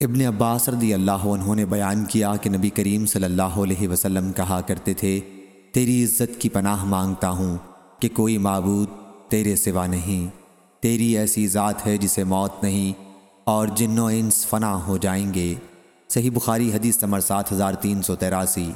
ابن عباس رضی اللہ عنہ نے بیان کیا کہ نبی کریم صلی اللہ علیہ وسلم کہا کرتے تھے، تیری عزت کی پناہ مانگتا ہوں کہ کوئی معبود تیرے سوا نہیں۔ تیری ایسی ذات ہے جسے موت نہیں اور جن و انس فنا ہو جائیں گے۔ صحیح بخاری حدیث نمبر سات ہزار تین سو تیراسی۔